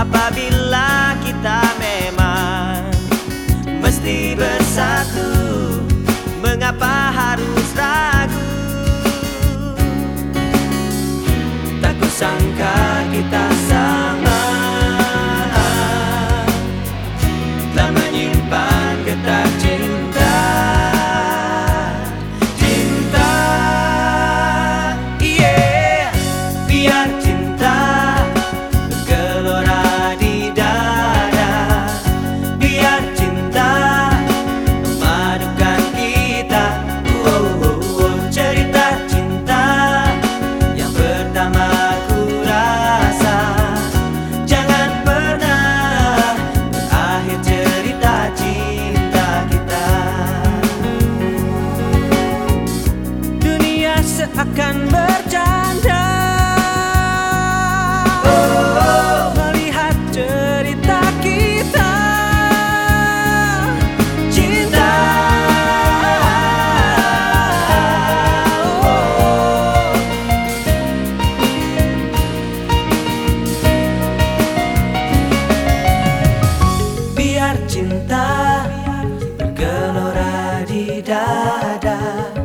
a Babylon. Dada